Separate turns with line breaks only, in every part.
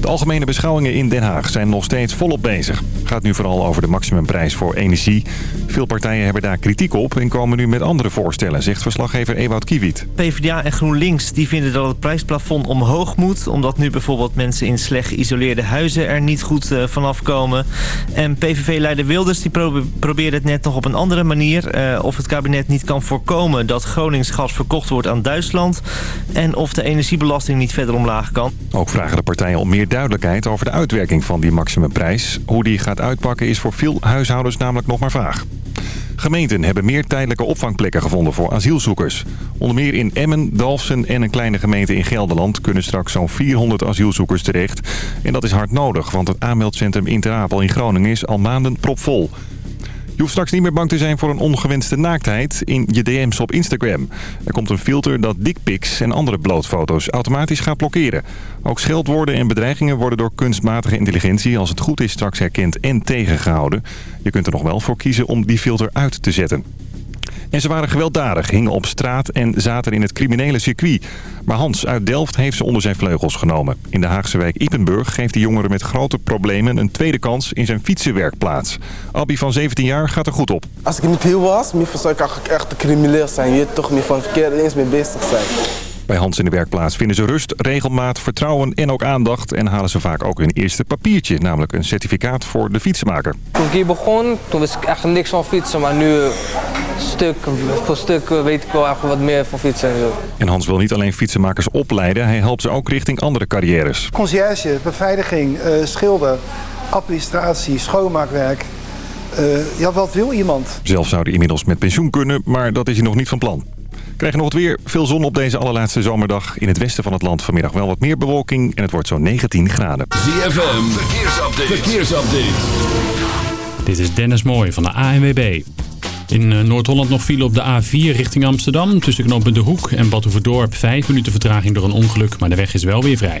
De algemene beschouwingen in Den Haag zijn nog steeds volop bezig. Het gaat nu vooral over de maximumprijs voor energie. Veel partijen hebben daar kritiek op en komen nu met andere voorstellen, zegt verslaggever Ewout Kiewiet.
PvdA en GroenLinks die vinden dat het prijsplafond omhoog moet... omdat nu bijvoorbeeld mensen in slecht geïsoleerde huizen er niet goed uh, vanaf komen. En PVV-leider Wilders die probeert het net nog op een andere manier... Uh, of het kabinet niet kan voorkomen dat Gronings gas verkocht wordt aan Duitsland... en of de energiebelasting niet verder omlaag kan.
Ook vragen de partijen om meer duidelijkheid over de uitwerking van die maximumprijs. Hoe die gaat uitpakken is voor veel huishoudens namelijk nog maar vaag. Gemeenten hebben meer tijdelijke opvangplekken gevonden voor asielzoekers. Onder meer in Emmen, Dalfsen en een kleine gemeente in Gelderland... kunnen straks zo'n 400 asielzoekers terecht. En dat is hard nodig, want het aanmeldcentrum Interapel in Groningen is al maanden propvol. Je hoeft straks niet meer bang te zijn voor een ongewenste naaktheid in je DM's op Instagram. Er komt een filter dat dickpics en andere blootfoto's automatisch gaat blokkeren. Ook scheldwoorden en bedreigingen worden door kunstmatige intelligentie als het goed is straks herkend en tegengehouden. Je kunt er nog wel voor kiezen om die filter uit te zetten. En ze waren gewelddadig, hingen op straat en zaten in het criminele circuit. Maar Hans uit Delft heeft ze onder zijn vleugels genomen. In de Haagse wijk Ipenburg geeft de jongeren met grote problemen een tweede kans in zijn fietsenwerkplaats. Abby van 17 jaar gaat er goed op.
Als ik niet heel was, zou ik echt crimineel zijn. Je toch meer van verkeerde links mee bezig zijn.
Bij Hans in de werkplaats vinden ze rust, regelmaat, vertrouwen en ook aandacht. En halen ze vaak ook hun eerste papiertje, namelijk een certificaat voor de fietsenmaker.
Toen ik hier begon, toen wist ik echt niks van fietsen. Maar nu stuk voor stuk weet ik wel echt wat meer van fietsen.
En Hans wil niet alleen fietsenmakers opleiden, hij helpt ze ook richting andere carrières.
Conciërge, beveiliging, uh, schilder, administratie, schoonmaakwerk. Uh, ja, wat wil iemand?
Zelf zou hij inmiddels met pensioen kunnen, maar dat is hij nog niet van plan. Krijgen nog het weer. Veel zon op deze allerlaatste zomerdag. In het westen van het land vanmiddag wel wat meer bewolking. En het wordt zo'n 19 graden.
ZFM, verkeersupdate. verkeersupdate.
Dit is Dennis Mooij van de ANWB. In eh, Noord-Holland nog file op de A4 richting Amsterdam. Tussen knooppunt De Hoek en Batuverdorp. Vijf minuten vertraging door een ongeluk, maar de weg is wel weer vrij.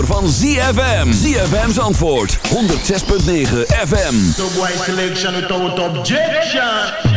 zomer van ZFM. ZFM's antwoord 106.9 FM.
The white selection without objection.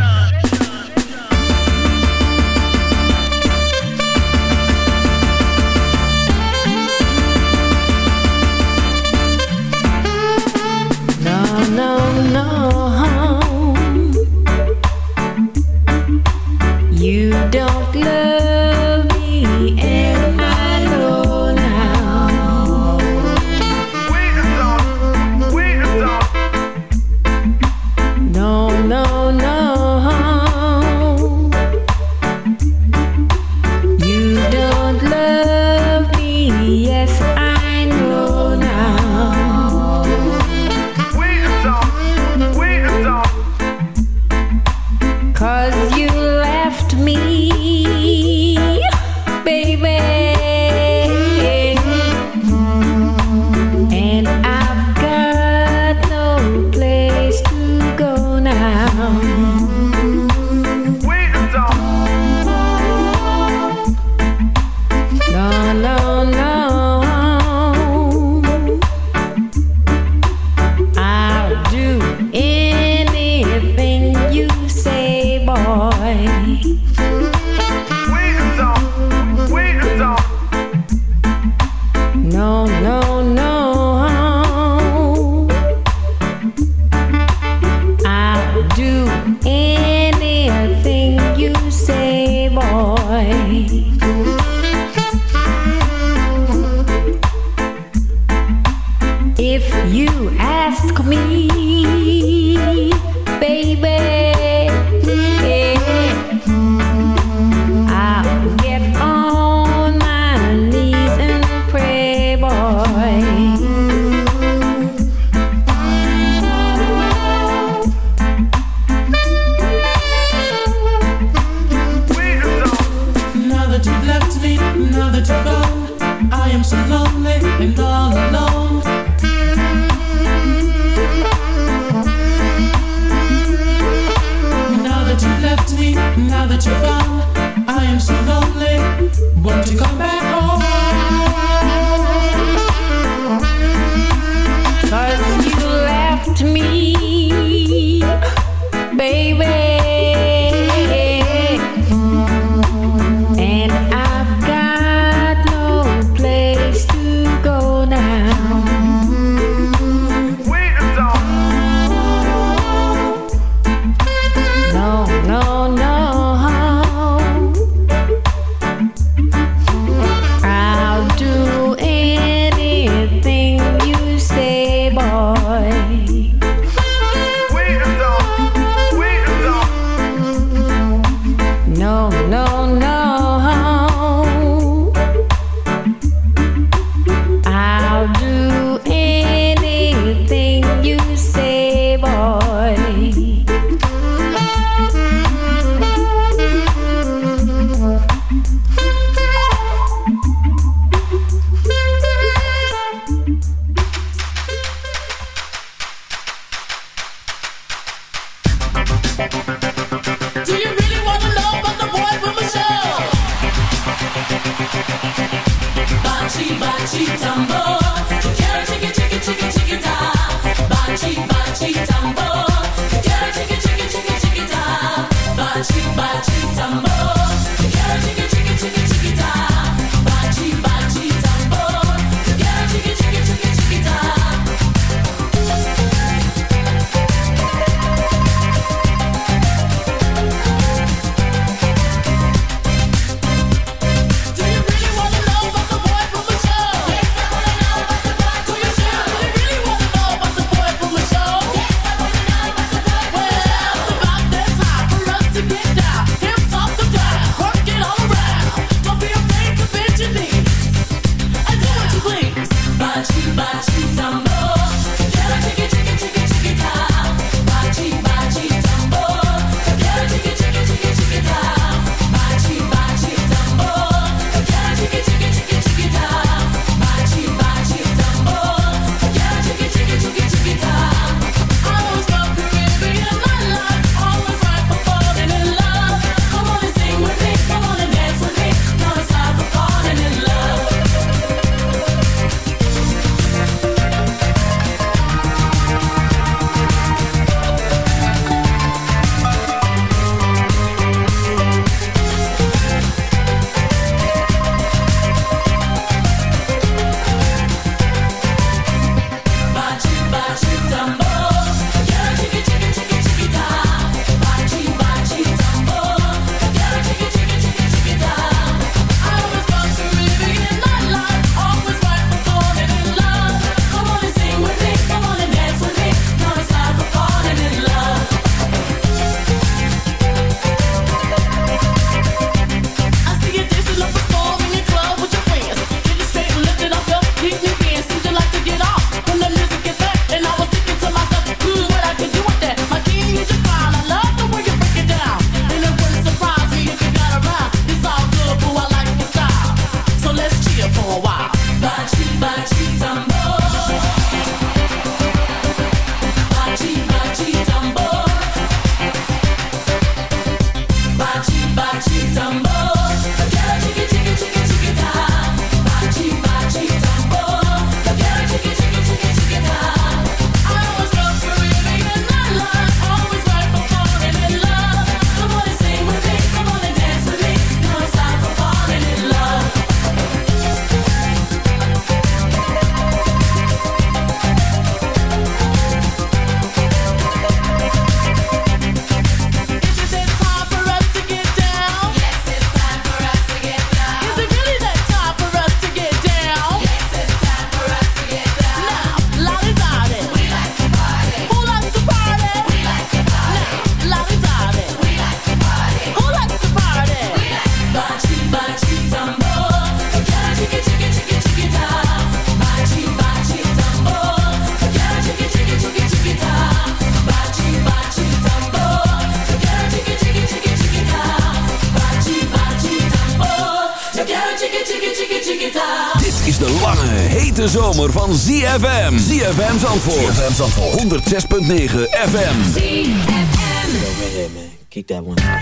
Hete zomer van ZFM. ZFM Zandvoort. ZFM Zandvoort. 106.9 FM.
ZFM.
Keep that one. Uh,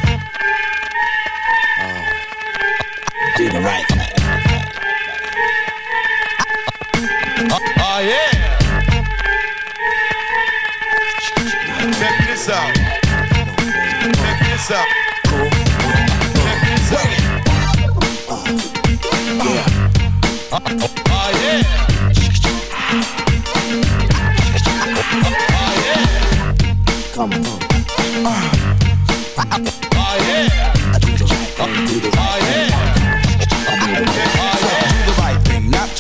do the right thing.
Oh yeah. Check this out. come from. Uh. Oh yeah. Oh yeah.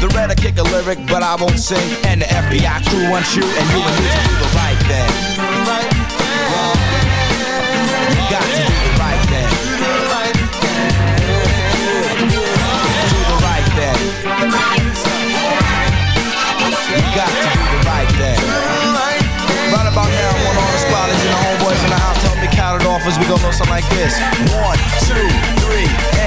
The Redhead kick a lyric, but I won't sing. And the FBI crew wants you, and you and me to do the right thing. You got to do the right thing. Do the right thing. You got to do the right thing. Right about now, I want all the and the homeboys in the house to help me count it off as we go know something like this. One, two,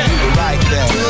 You got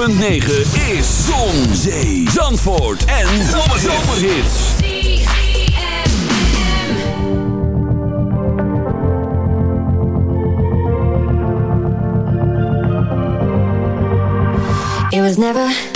106.9 is Zon, Zee, Zandvoort en Zomerhits.
It was never...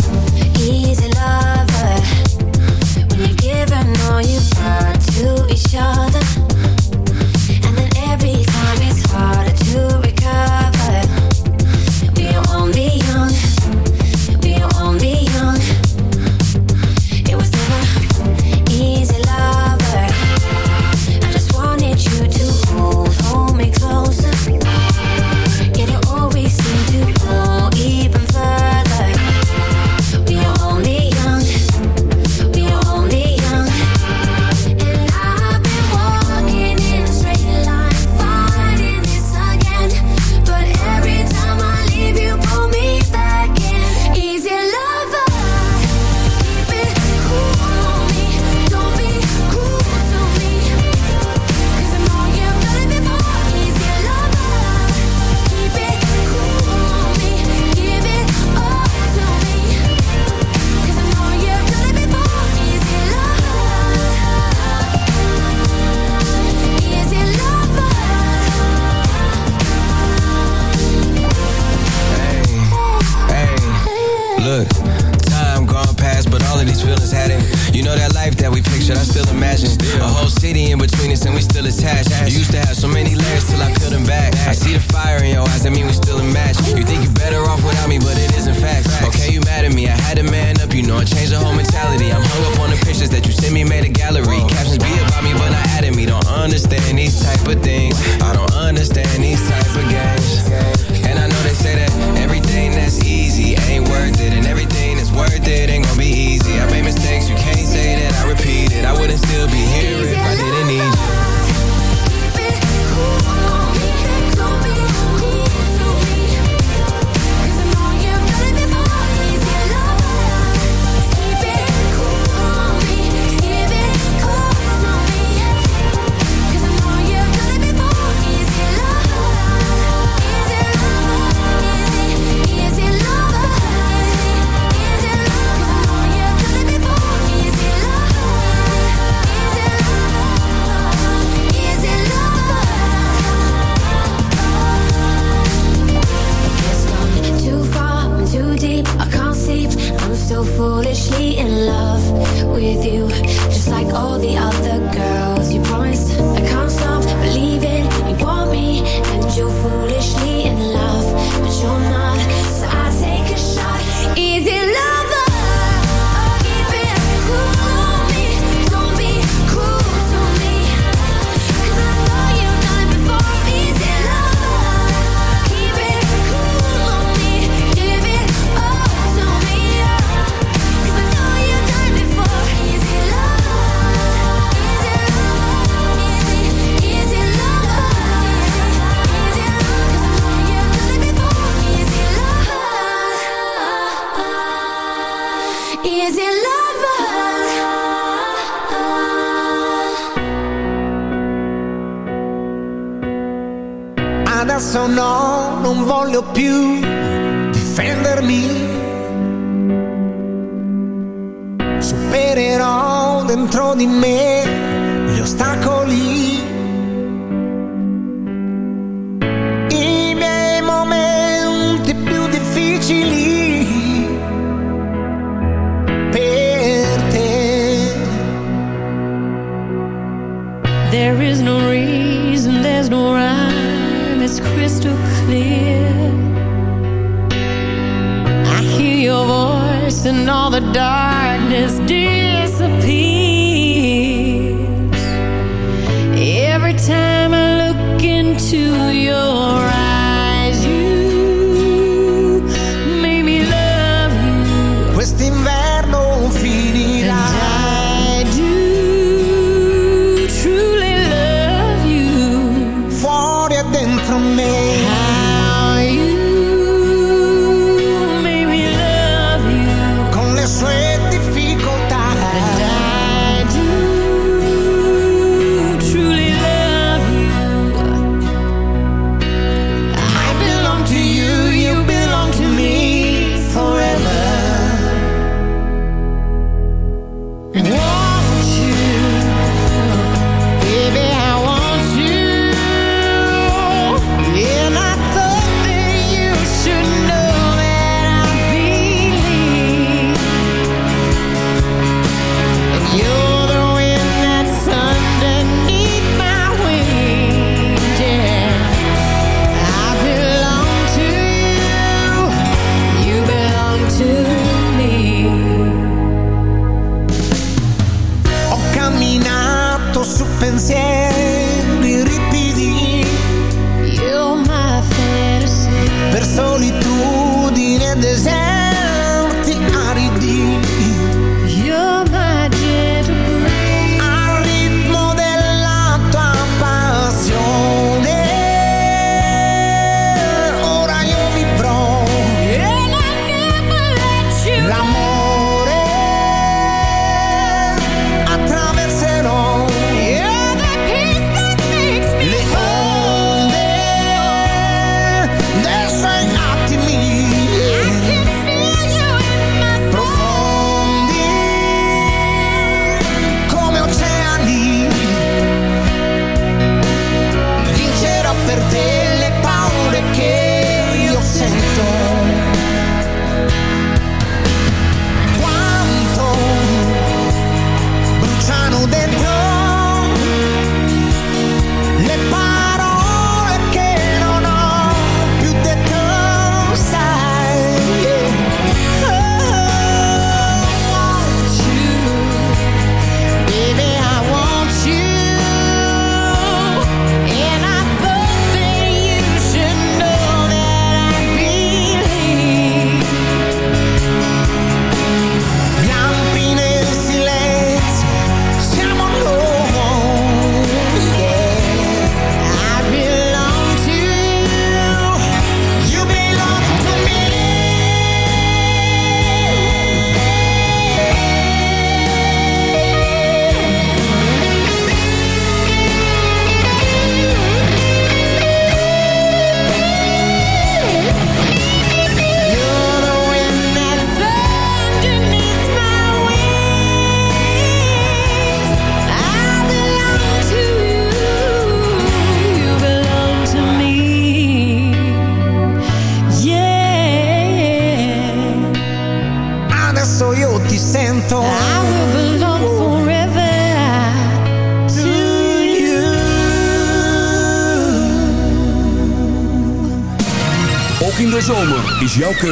Want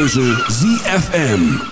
keuze ZFM.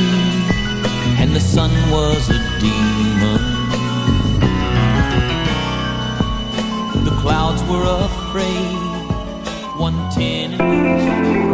sun was a demon. The clouds were afraid. One ten.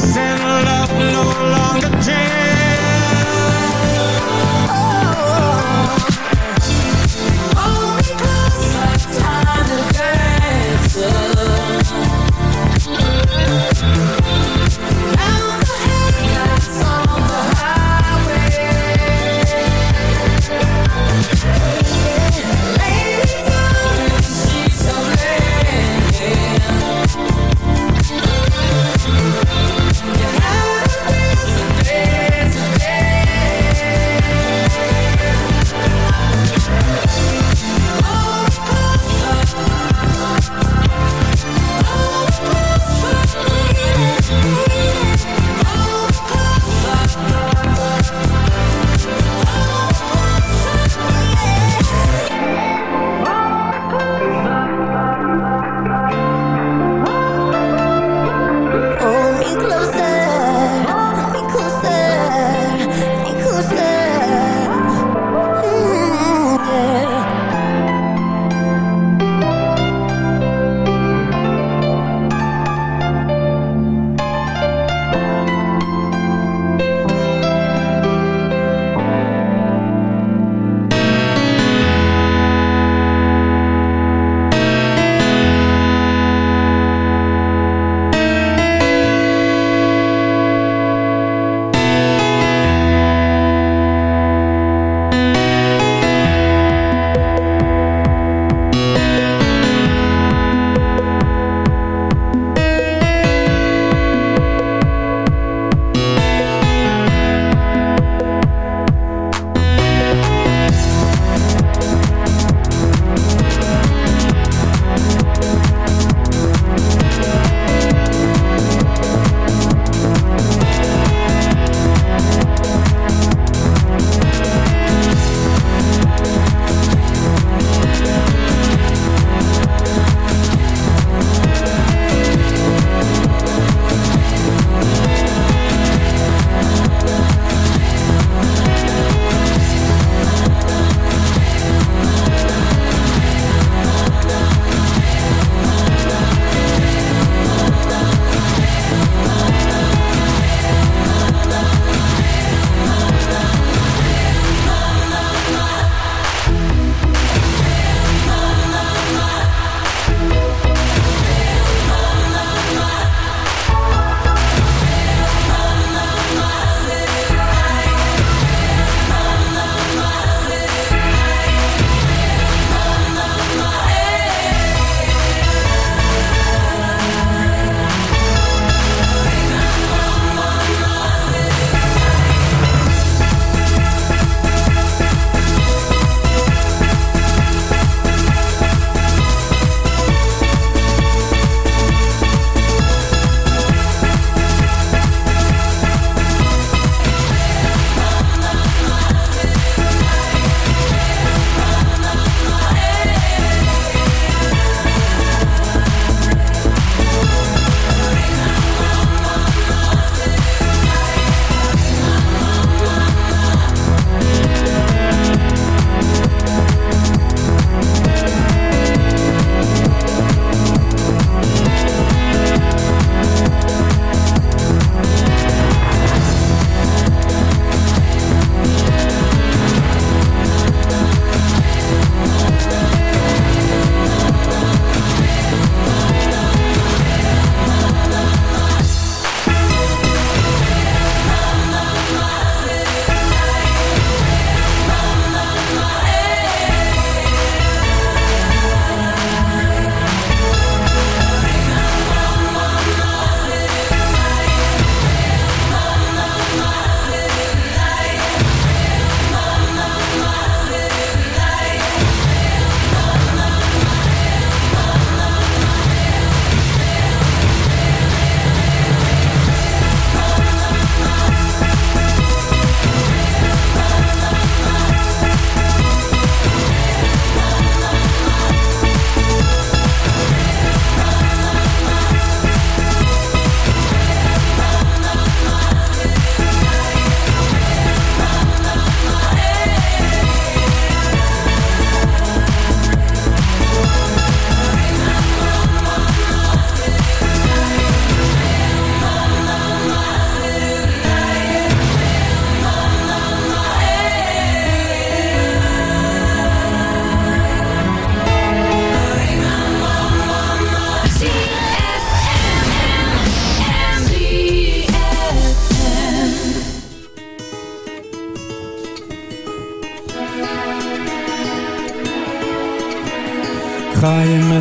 sex and love no longer change.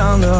Gezien.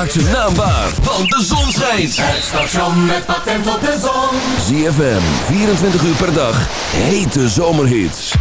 Maak ze naambaar, want de zon schijnt.
Het station met patent op de zon.
ZFM, 24 uur per dag. Hete zomerhits.